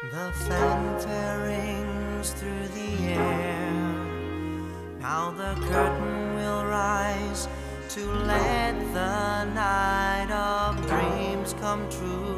The fanfare rings through the air. Now the curtain will rise to let the night of dreams come true.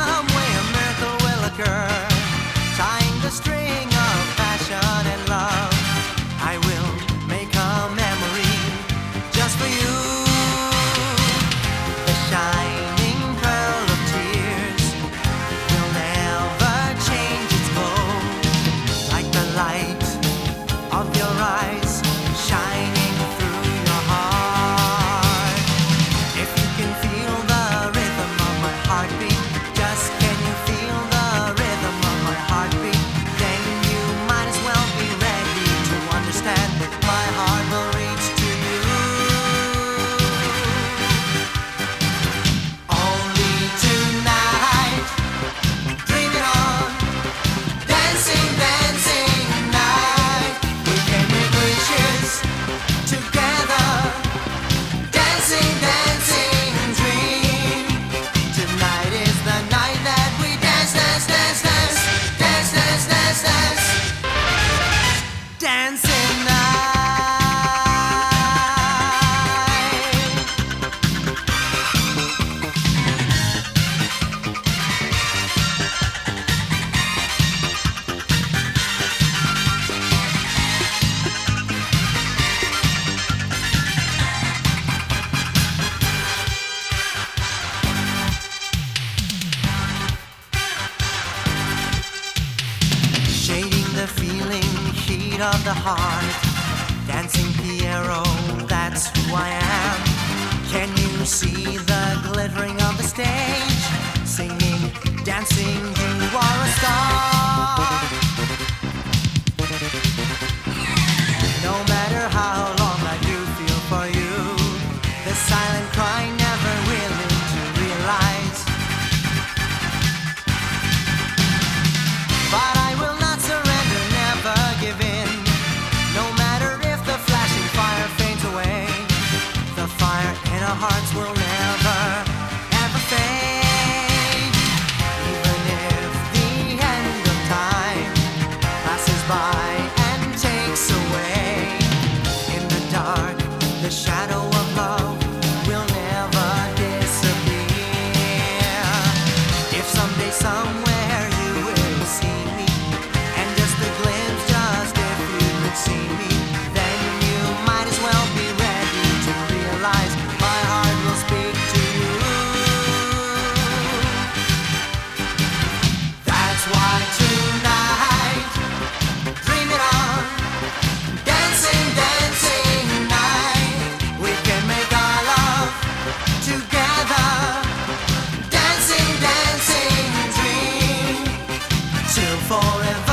of the heart. Dancing Piero, that's who I am. Can you see the glittering of the stage? to forever.